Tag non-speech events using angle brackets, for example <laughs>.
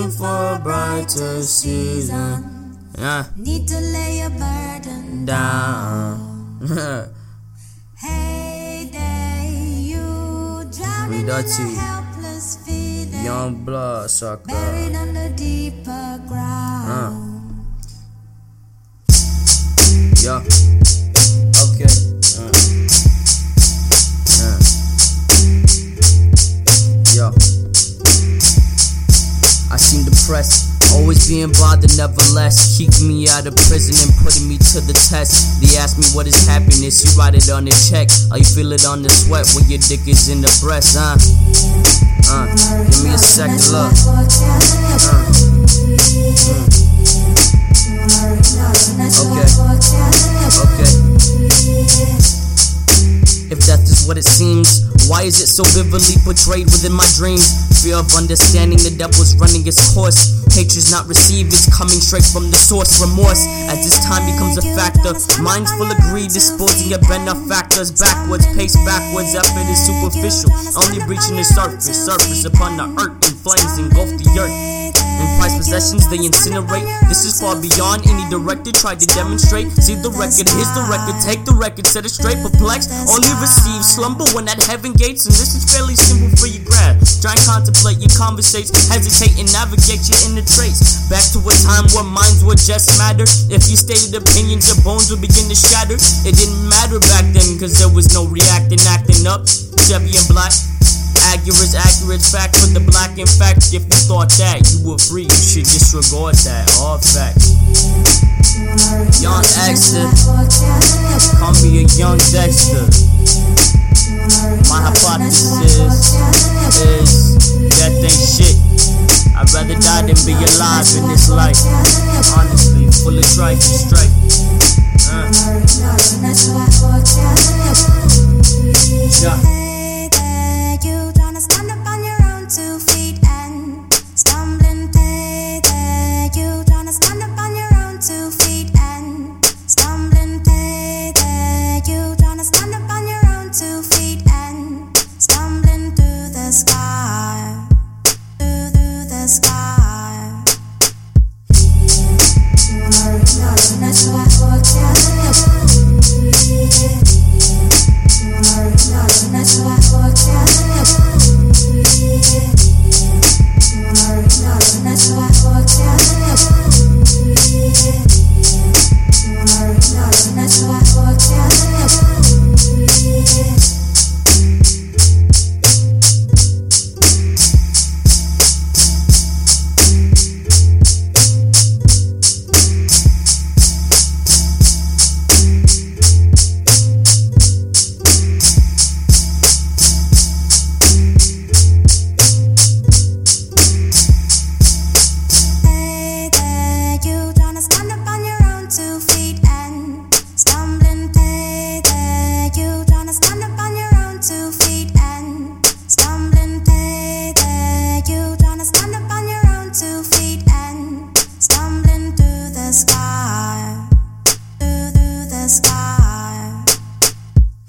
looking for a brighter season. Yeah, Need to lay a burden down. <laughs> Hey day, you drowning in a helpless feeling. Young blood sucker. Buried under deeper ground. Yeah. Being bothered, nevertheless. Keeping me out of prison and putting me to the test. They ask me what is happiness, you write it on the check. Or you feel it on the sweat when your dick is in the breast, huh? Uh, give me a second look. Uh, uh, uh. Okay. Okay. If death is what it seems, why is it so vividly portrayed within my dreams? Fear of understanding the devil's running its course. Hatred's not received, it's coming straight from the source. Remorse, as this time becomes a factor. Minds full of greed, disposing of benefactors. Backwards, pace backwards, effort is superficial. Only reaching the surface, surface upon the earth, and flames engulf the earth. Prized possessions, they incinerate. This is far beyond any director tried to demonstrate. See the record, here's the record, take the record, set it straight. Perplexed, only receive slumber when at heaven gates. And this is fairly simple for your grab. Try and contemplate your conversates, hesitate and navigate your inner traits. Back to a time where minds were just matter. If you stated opinions, your bones would begin to shatter. It didn't matter back then, cause there was no reacting, acting up. Chevy and black. Accurate, accurate fact for the black. In fact, if you thought that you were free, you should disregard that. All fact. Young Dexter, call me a young Dexter. My hypothesis is death ain't shit. I'd rather die than be alive in this life. Honestly, full of strife and strife. Uh.